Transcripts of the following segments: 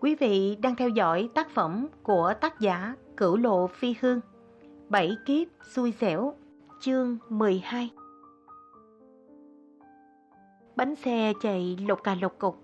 Quý vị đang theo dõi tác phẩm của tác giả Cửu Lộ Phi Hương Bảy kiếp xui xẻo Chương 12 Bánh xe chạy lột cà lột cục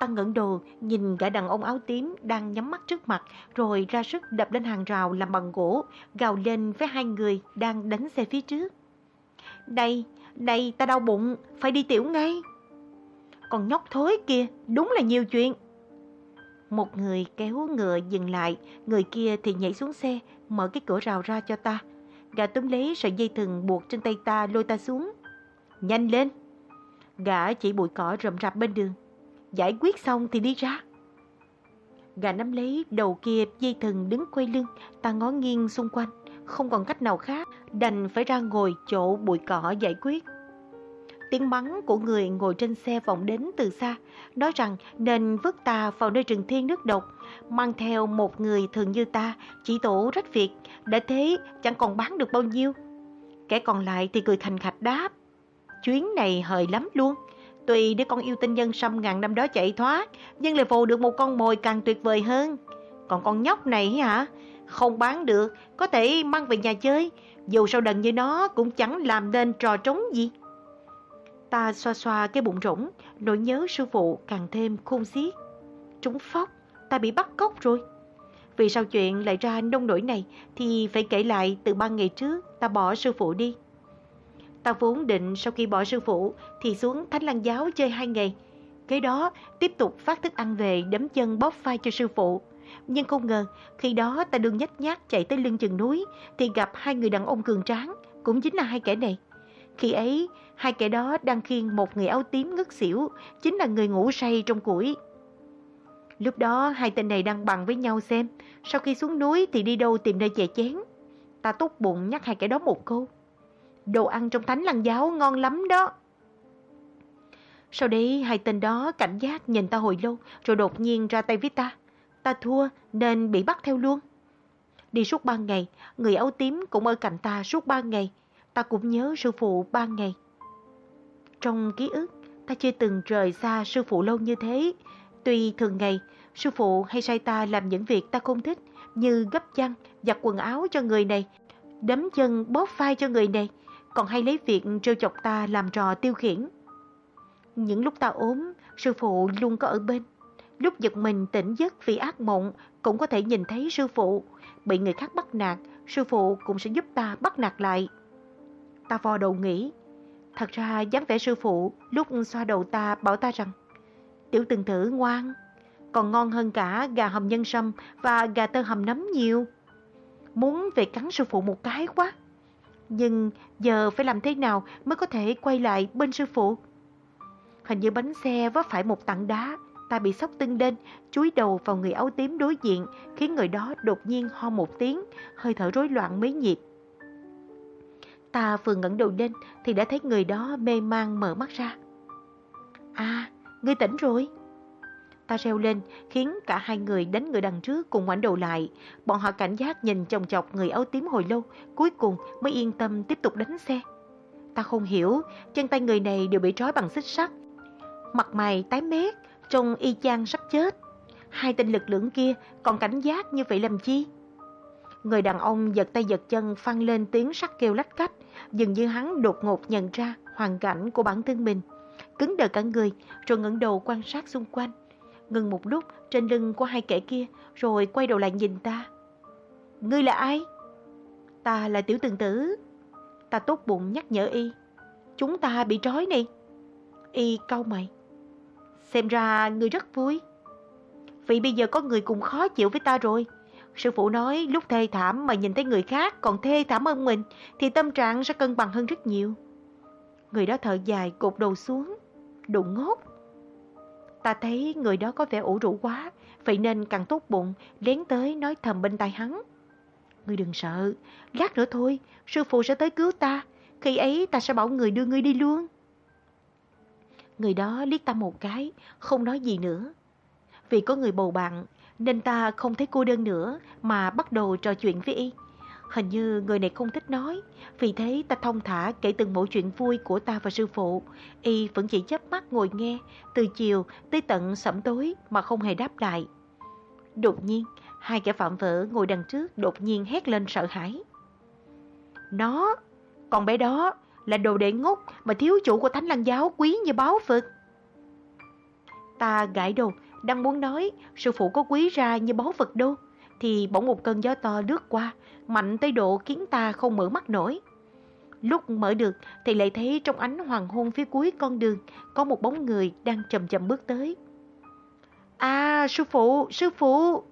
Tăng ngẩng đồ nhìn gã đàn ông áo tím đang nhắm mắt trước mặt rồi ra sức đập lên hàng rào làm bằng gỗ, gào lên với hai người đang đánh xe phía trước. Đây, đây, ta đau bụng, phải đi tiểu ngay. Còn nhóc thối kia, đúng là nhiều chuyện. Một người kéo ngựa dừng lại, người kia thì nhảy xuống xe, mở cái cửa rào ra cho ta. Gã túm lấy sợi dây thừng buộc trên tay ta lôi ta xuống. Nhanh lên! Gã chỉ bụi cỏ rậm rạp bên đường. Giải quyết xong thì đi ra. Gã nắm lấy đầu kia dây thừng đứng quay lưng, ta ngó nghiêng xung quanh. Không còn cách nào khác, đành phải ra ngồi chỗ bụi cỏ giải quyết. Tiếng mắng của người ngồi trên xe vọng đến từ xa, nói rằng nên vứt ta vào nơi rừng thiên nước độc, mang theo một người thường như ta, chỉ tổ rách việc, đã thế chẳng còn bán được bao nhiêu. Kẻ còn lại thì cười thành khạch đáp, chuyến này hời lắm luôn. Tuy đứa con yêu tinh nhân sâm ngàn năm đó chạy thoát, nhưng lại vồ được một con mồi càng tuyệt vời hơn. Còn con nhóc này hả? Không bán được, có thể mang về nhà chơi. Dù sao đần như nó cũng chẳng làm nên trò trống gì. Ta xoa xoa cái bụng rỗng, nỗi nhớ sư phụ càng thêm khôn xiết. Trúng phóc, ta bị bắt cóc rồi. Vì sao chuyện lại ra nông nổi này thì phải kể lại từ ba ngày trước ta bỏ sư phụ đi. Ta vốn định sau khi bỏ sư phụ thì xuống Thánh Lăng Giáo chơi hai ngày. Kế đó tiếp tục phát thức ăn về đấm chân bóp vai cho sư phụ. Nhưng không ngờ khi đó ta đương nhách nhác chạy tới lưng chừng núi thì gặp hai người đàn ông cường tráng, cũng chính là hai kẻ này. Khi ấy, hai kẻ đó đang khiêng một người áo tím ngất xỉu, chính là người ngủ say trong củi. Lúc đó hai tên này đang bằng với nhau xem, sau khi xuống núi thì đi đâu tìm nơi chè chén. Ta tốt bụng nhắc hai kẻ đó một câu. Đồ ăn trong thánh lăng giáo ngon lắm đó. Sau đấy hai tên đó cảnh giác nhìn ta hồi lâu rồi đột nhiên ra tay với ta. Ta thua nên bị bắt theo luôn. Đi suốt ba ngày, người áo tím cũng ở cạnh ta suốt ba ngày. Ta cũng nhớ sư phụ ba ngày. Trong ký ức, ta chưa từng rời xa sư phụ lâu như thế. Tuy thường ngày, sư phụ hay sai ta làm những việc ta không thích như gấp chăn, giặt quần áo cho người này, đấm chân bóp vai cho người này, còn hay lấy việc trêu chọc ta làm trò tiêu khiển. Những lúc ta ốm, sư phụ luôn có ở bên. Lúc giật mình tỉnh giấc vì ác mộng, cũng có thể nhìn thấy sư phụ. Bị người khác bắt nạt, sư phụ cũng sẽ giúp ta bắt nạt lại. Ta vò đầu nghĩ, thật ra dáng vẻ sư phụ lúc xoa đầu ta bảo ta rằng, tiểu từng thử ngoan, còn ngon hơn cả gà hầm nhân sâm và gà tơ hầm nấm nhiều. Muốn về cắn sư phụ một cái quá. Nhưng giờ phải làm thế nào mới có thể quay lại bên sư phụ? Hình như bánh xe vấp phải một tảng đá, ta bị sóc tưng lên, chúi đầu vào người áo tím đối diện, khiến người đó đột nhiên ho một tiếng, hơi thở rối loạn mấy nhịp. Ta vừa ngẩng đầu lên thì đã thấy người đó mê man mở mắt ra. À, ngươi tỉnh rồi. Ta reo lên khiến cả hai người đánh người đằng trước cùng ngoảnh đầu lại. Bọn họ cảnh giác nhìn chồng chọc người áo tím hồi lâu, cuối cùng mới yên tâm tiếp tục đánh xe. Ta không hiểu, chân tay người này đều bị trói bằng xích sắt. Mặt mày tái mét, trông y chang sắp chết. Hai tên lực lượng kia còn cảnh giác như vậy làm chi? Người đàn ông giật tay giật chân phăng lên tiếng sắt kêu lách cách, dường như hắn đột ngột nhận ra hoàn cảnh của bản thân mình. Cứng đờ cả người, rồi ngẩng đầu quan sát xung quanh. Ngừng một lúc trên lưng của hai kẻ kia, rồi quay đầu lại nhìn ta. Ngươi là ai? Ta là tiểu tường tử. Ta tốt bụng nhắc nhở y. Chúng ta bị trói này. Y cau mày. Xem ra ngươi rất vui. Vì bây giờ có người cùng khó chịu với ta rồi. Sư phụ nói lúc thê thảm mà nhìn thấy người khác còn thê thảm hơn mình thì tâm trạng sẽ cân bằng hơn rất nhiều. Người đó thở dài cột đầu xuống. đụng ngốc. Ta thấy người đó có vẻ ủ rũ quá, vậy nên càng tốt bụng, lén tới nói thầm bên tai hắn. Ngươi đừng sợ, lát nữa thôi, sư phụ sẽ tới cứu ta, khi ấy ta sẽ bảo người đưa ngươi đi luôn. Người đó liếc ta một cái, không nói gì nữa. Vì có người bầu bạn, nên ta không thấy cô đơn nữa mà bắt đầu trò chuyện với y. Hình như người này không thích nói, vì thế ta thông thả kể từng mỗi chuyện vui của ta và sư phụ. Y vẫn chỉ chớp mắt ngồi nghe, từ chiều tới tận sẩm tối mà không hề đáp lại. Đột nhiên, hai kẻ phạm vỡ ngồi đằng trước đột nhiên hét lên sợ hãi. Nó, con bé đó là đồ đệ ngốc mà thiếu chủ của thánh lăng giáo quý như báo Phật. Ta gãi đầu, đang muốn nói sư phụ có quý ra như báu vật đâu, thì bỗng một cơn gió to lướt qua, mạnh tới độ khiến ta không mở mắt nổi. Lúc mở được thì lại thấy trong ánh hoàng hôn phía cuối con đường có một bóng người đang chậm chậm bước tới. À, sư phụ, sư phụ!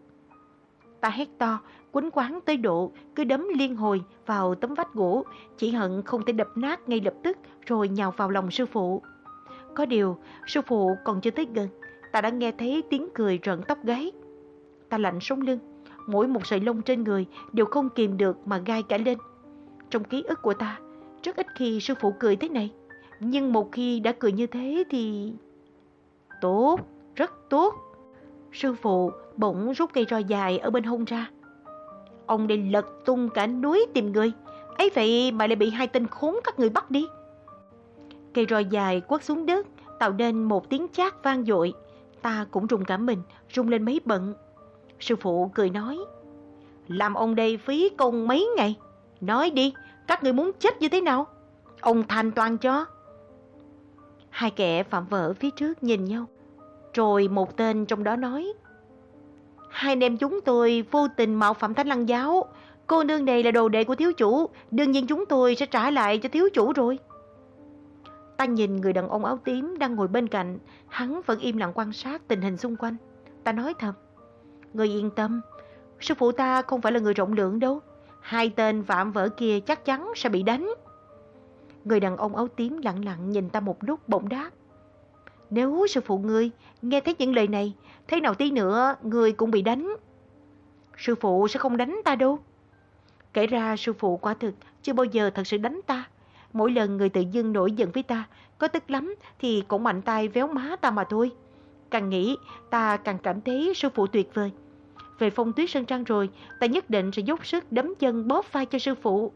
Ta hét to, quấn quán tới độ cứ đấm liên hồi vào tấm vách gỗ, chỉ hận không thể đập nát ngay lập tức rồi nhào vào lòng sư phụ. Có điều, sư phụ còn chưa tới gần, ta đã nghe thấy tiếng cười rợn tóc gáy. Ta lạnh sống lưng, mỗi một sợi lông trên người đều không kìm được mà gai cả lên. Trong ký ức của ta, rất ít khi sư phụ cười thế này. Nhưng một khi đã cười như thế thì... Tốt, rất tốt. Sư phụ bỗng rút cây roi dài ở bên hông ra. Ông đi lật tung cả núi tìm người. ấy vậy mà lại bị hai tên khốn các người bắt đi. Cây roi dài quất xuống đất, tạo nên một tiếng chát vang dội. Ta cũng rùng cả mình, rung lên mấy bận. Sư phụ cười nói, làm ông đây phí công mấy ngày. Nói đi, các người muốn chết như thế nào? Ông thành toàn cho. Hai kẻ phạm vợ phía trước nhìn nhau. Rồi một tên trong đó nói, Hai anh em chúng tôi vô tình mạo phạm thánh lăng giáo. Cô nương này là đồ đệ của thiếu chủ, đương nhiên chúng tôi sẽ trả lại cho thiếu chủ rồi. Ta nhìn người đàn ông áo tím đang ngồi bên cạnh, hắn vẫn im lặng quan sát tình hình xung quanh. Ta nói thầm, người yên tâm, sư phụ ta không phải là người rộng lượng đâu. Hai tên vạm vỡ kia chắc chắn sẽ bị đánh. Người đàn ông áo tím lặng lặng nhìn ta một lúc bỗng đáp. Nếu sư phụ ngươi nghe thấy những lời này, thế nào tí nữa ngươi cũng bị đánh. Sư phụ sẽ không đánh ta đâu. Kể ra sư phụ quả thực chưa bao giờ thật sự đánh ta. Mỗi lần người tự dưng nổi giận với ta, có tức lắm thì cũng mạnh tay véo má ta mà thôi. Càng nghĩ, ta càng cảm thấy sư phụ tuyệt vời. Về phong tuyết sơn trang rồi, ta nhất định sẽ dốc sức đấm chân bóp vai cho sư phụ.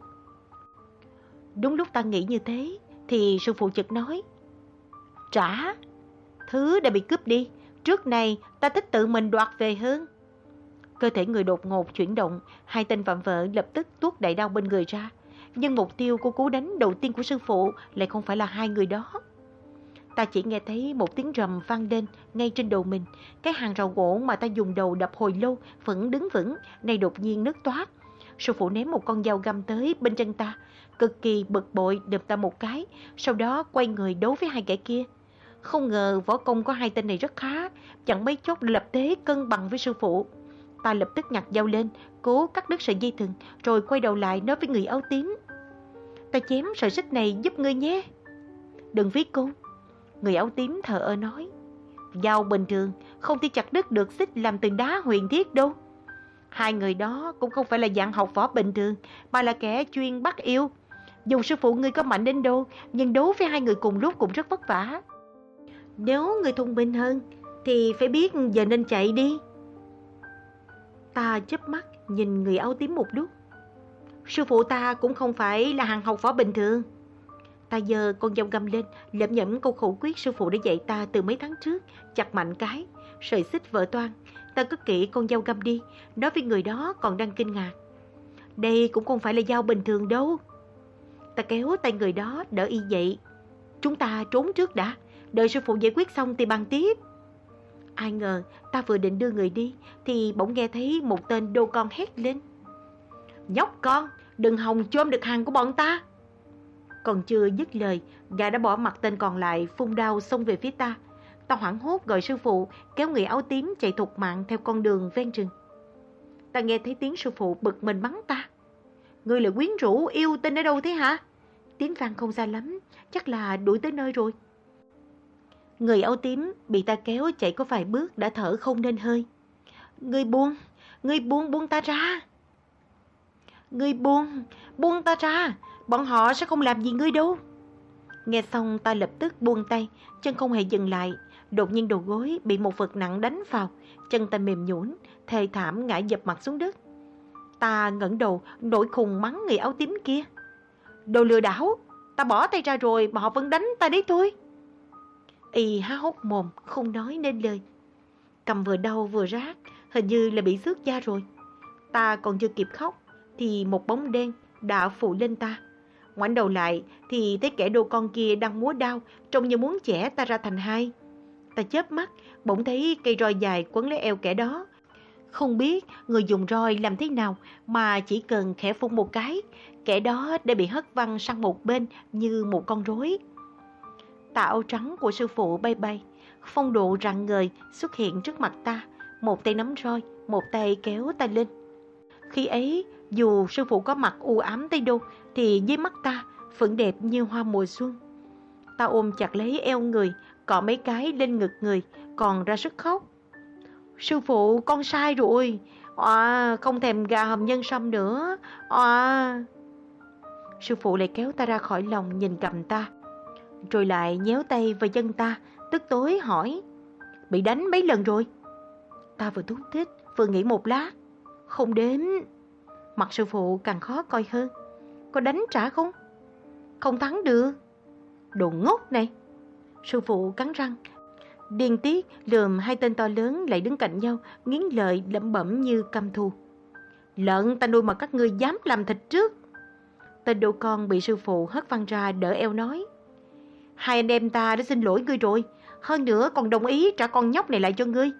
Đúng lúc ta nghĩ như thế, thì sư phụ chợt nói. Trả, thứ đã bị cướp đi, trước này ta thích tự mình đoạt về hơn. Cơ thể người đột ngột chuyển động, hai tên phạm vợ lập tức tuốt đại đao bên người ra. Nhưng mục tiêu của cú đánh đầu tiên của sư phụ lại không phải là hai người đó. Ta chỉ nghe thấy một tiếng rầm vang lên ngay trên đầu mình. Cái hàng rào gỗ mà ta dùng đầu đập hồi lâu vẫn đứng vững, nay đột nhiên nứt toát. Sư phụ ném một con dao găm tới bên chân ta, cực kỳ bực bội đập ta một cái, sau đó quay người đấu với hai kẻ kia. Không ngờ võ công của hai tên này rất khá, chẳng mấy chốc lập thế cân bằng với sư phụ. Ta lập tức nhặt dao lên, cố cắt đứt sợi dây thừng, rồi quay đầu lại nói với người áo tím. Ta chém sợi xích này giúp ngươi nhé. Đừng phí công. Người áo tím thờ ơ nói. Dao bình thường, không thể chặt đứt được xích làm từ đá huyền thiết đâu. Hai người đó cũng không phải là dạng học võ bình thường, mà là kẻ chuyên bắt yêu. Dù sư phụ ngươi có mạnh đến đâu, nhưng đấu với hai người cùng lúc cũng rất vất vả. Nếu ngươi thông minh hơn, thì phải biết giờ nên chạy đi. Ta chớp mắt nhìn người áo tím một lúc. Sư phụ ta cũng không phải là hàng học võ bình thường. Ta giờ con dao găm lên, lẩm nhẩm câu khẩu quyết sư phụ đã dạy ta từ mấy tháng trước, chặt mạnh cái, sợi xích vỡ toan. Ta cất kỹ con dao găm đi, nói với người đó còn đang kinh ngạc. Đây cũng không phải là dao bình thường đâu. Ta kéo tay người đó đỡ y dậy. Chúng ta trốn trước đã, đợi sư phụ giải quyết xong thì bàn tiếp. Ai ngờ ta vừa định đưa người đi thì bỗng nghe thấy một tên đô con hét lên. Nhóc con, đừng hòng chôm được hàng của bọn ta. Còn chưa dứt lời, gã đã bỏ mặt tên còn lại phun đao xông về phía ta. Ta hoảng hốt gọi sư phụ, kéo người áo tím chạy thục mạng theo con đường ven rừng. Ta nghe thấy tiếng sư phụ bực mình mắng ta. Người là quyến rũ yêu tên ở đâu thế hả? Tiếng vang không xa lắm, chắc là đuổi tới nơi rồi. Người áo tím bị ta kéo chạy có vài bước đã thở không nên hơi. Người buông, người buông buông ta ra ngươi buông, buông ta ra, bọn họ sẽ không làm gì ngươi đâu. Nghe xong ta lập tức buông tay, chân không hề dừng lại. Đột nhiên đầu gối bị một vật nặng đánh vào, chân ta mềm nhũn, thề thảm ngã dập mặt xuống đất. Ta ngẩng đầu, nổi khùng mắng người áo tím kia. Đồ lừa đảo, ta bỏ tay ra rồi mà họ vẫn đánh ta đấy thôi. Y há hốc mồm, không nói nên lời. Cầm vừa đau vừa rát, hình như là bị xước da rồi. Ta còn chưa kịp khóc, thì một bóng đen đã phụ lên ta. Ngoảnh đầu lại thì thấy kẻ đồ con kia đang múa đao, trông như muốn chẻ ta ra thành hai. Ta chớp mắt, bỗng thấy cây roi dài quấn lấy eo kẻ đó. Không biết người dùng roi làm thế nào mà chỉ cần khẽ phun một cái, kẻ đó đã bị hất văng sang một bên như một con rối. Tà áo trắng của sư phụ bay bay, phong độ rạng ngời xuất hiện trước mặt ta, một tay nắm roi, một tay kéo ta lên. Khi ấy, dù sư phụ có mặt u ám tới đâu, thì dưới mắt ta vẫn đẹp như hoa mùa xuân. Ta ôm chặt lấy eo người, cọ mấy cái lên ngực người, còn ra sức khóc. Sư phụ, con sai rồi. À, không thèm gà hầm nhân sâm nữa. À. Sư phụ lại kéo ta ra khỏi lòng nhìn cầm ta. Rồi lại nhéo tay vào chân ta, tức tối hỏi. Bị đánh mấy lần rồi? Ta vừa thúc thích, vừa nghĩ một lát. Không đếm. Mặt sư phụ càng khó coi hơn. Có đánh trả không? Không thắng được. Đồ ngốc này. Sư phụ cắn răng. Điên tiết lườm hai tên to lớn lại đứng cạnh nhau, nghiến lợi lẩm bẩm như căm thù. Lợn ta nuôi mà các ngươi dám làm thịt trước. Tên đồ con bị sư phụ hất văng ra đỡ eo nói. Hai anh em ta đã xin lỗi ngươi rồi, hơn nữa còn đồng ý trả con nhóc này lại cho ngươi.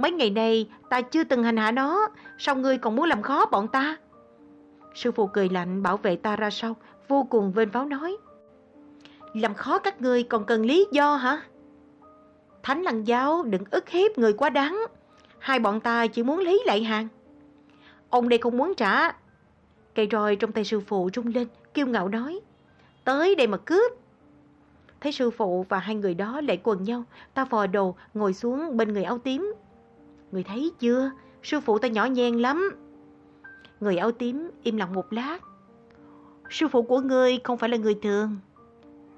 Mấy ngày nay ta chưa từng hành hạ nó, sao ngươi còn muốn làm khó bọn ta? Sư phụ cười lạnh bảo vệ ta ra sau, vô cùng vênh váo nói. Làm khó các ngươi còn cần lý do hả? Thánh lăng giáo đừng ức hiếp người quá đáng. Hai bọn ta chỉ muốn lấy lại hàng. Ông đây không muốn trả. Cây roi trong tay sư phụ rung lên, kiêu ngạo nói. Tới đây mà cướp. Thấy sư phụ và hai người đó lại quần nhau, ta vò đồ ngồi xuống bên người áo tím. Người thấy chưa, sư phụ ta nhỏ nhen lắm. Người áo tím im lặng một lát. Sư phụ của ngươi không phải là người thường.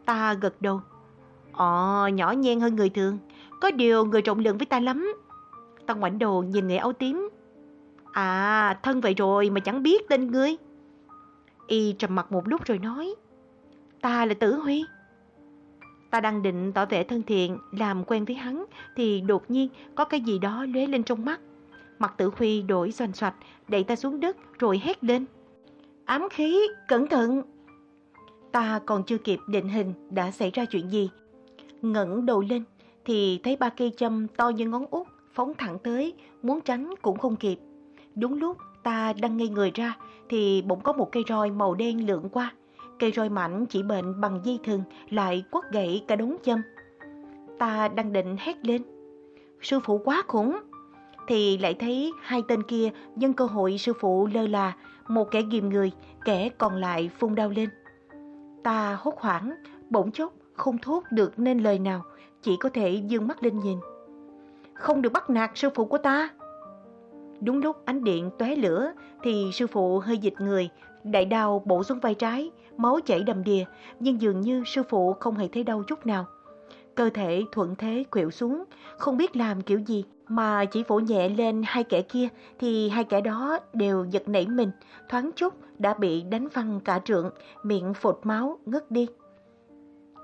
Ta gật đầu. Ồ, nhỏ nhen hơn người thường. Có điều người trọng lượng với ta lắm. Ta ngoảnh đầu nhìn người áo tím. À, thân vậy rồi mà chẳng biết tên ngươi. Y trầm mặt một lúc rồi nói. Ta là Tử Huy. Ta đang định tỏ vẻ thân thiện, làm quen với hắn, thì đột nhiên có cái gì đó lóe lên trong mắt. Mặt tử huy đổi xoành xoạch, đẩy ta xuống đất rồi hét lên. Ám khí, cẩn thận! Ta còn chưa kịp định hình đã xảy ra chuyện gì. Ngẩng đầu lên thì thấy ba cây châm to như ngón út phóng thẳng tới, muốn tránh cũng không kịp. Đúng lúc ta đang ngây người ra thì bỗng có một cây roi màu đen lượn qua. Cây roi mảnh chỉ bệnh bằng dây thừng lại quất gãy cả đống châm. Ta đang định hét lên. Sư phụ quá khủng! Thì lại thấy hai tên kia nhân cơ hội sư phụ lơ là, một kẻ ghim người, kẻ còn lại phun đau lên. Ta hốt hoảng, bỗng chốc không thốt được nên lời nào, chỉ có thể dương mắt lên nhìn. Không được bắt nạt sư phụ của ta. Đúng lúc ánh điện tóe lửa thì sư phụ hơi dịch người, đại đao bổ xuống vai trái, máu chảy đầm đìa, nhưng dường như sư phụ không hề thấy đau chút nào. Cơ thể thuận thế khuỵu xuống, không biết làm kiểu gì mà chỉ vỗ nhẹ lên hai kẻ kia thì hai kẻ đó đều giật nảy mình, thoáng chút đã bị đánh văng cả trượng, miệng phột máu ngất đi.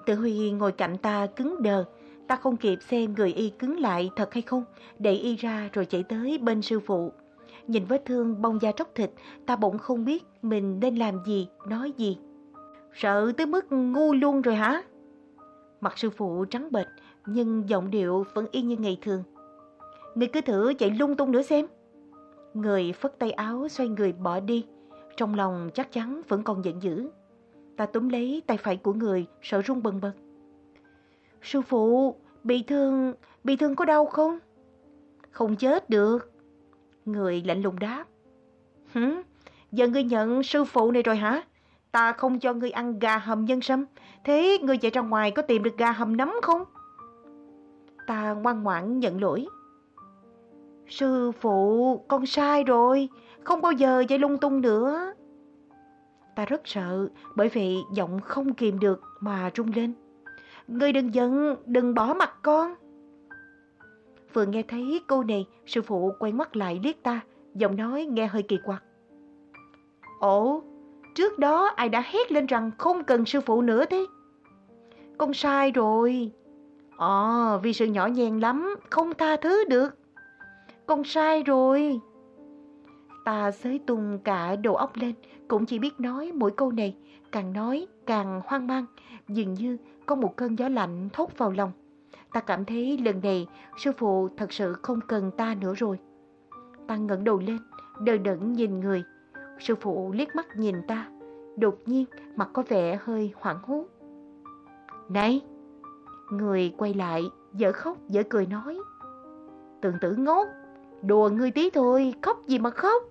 Tự Huy ngồi cạnh ta cứng đờ, ta không kịp xem người y cứng lại thật hay không, đẩy y ra rồi chạy tới bên sư phụ. Nhìn vết thương bong da tróc thịt, ta bỗng không biết mình nên làm gì, nói gì. Sợ tới mức ngu luôn rồi hả? Mặt sư phụ trắng bệch, nhưng giọng điệu vẫn y như ngày thường. Người cứ thử chạy lung tung nữa xem. Người phất tay áo xoay người bỏ đi, trong lòng chắc chắn vẫn còn giận dữ. Ta túm lấy tay phải của người, sợ run bần bật. Sư phụ, bị thương, bị thương có đau không? Không chết được. Người lạnh lùng đáp. Hứ, Giờ ngươi nhận sư phụ này rồi hả? Ta không cho ngươi ăn gà hầm nhân sâm. Thế ngươi chạy ra ngoài có tìm được gà hầm nấm không? Ta ngoan ngoãn nhận lỗi. Sư phụ, con sai rồi, không bao giờ chạy lung tung nữa. Ta rất sợ, bởi vì giọng không kìm được mà rung lên. Ngươi đừng giận, đừng bỏ mặt con. Vừa nghe thấy câu này, sư phụ quay mắt lại liếc ta, giọng nói nghe hơi kỳ quặc. Ồ, trước đó ai đã hét lên rằng không cần sư phụ nữa thế? Con sai rồi. Ồ, vì sự nhỏ nhen lắm, không tha thứ được. con sai rồi. Ta xới tung cả đầu óc lên, cũng chỉ biết nói mỗi câu này, càng nói càng hoang mang, dường như có một cơn gió lạnh thốt vào lòng. Ta cảm thấy lần này sư phụ thật sự không cần ta nữa rồi. Ta ngẩng đầu lên, đờ đẫn nhìn người. Sư phụ liếc mắt nhìn ta, đột nhiên mặt có vẻ hơi hoảng hốt. Này! Người quay lại, dở khóc dở cười nói. Tưởng tử ngốc, đùa ngươi tí thôi, khóc gì mà khóc.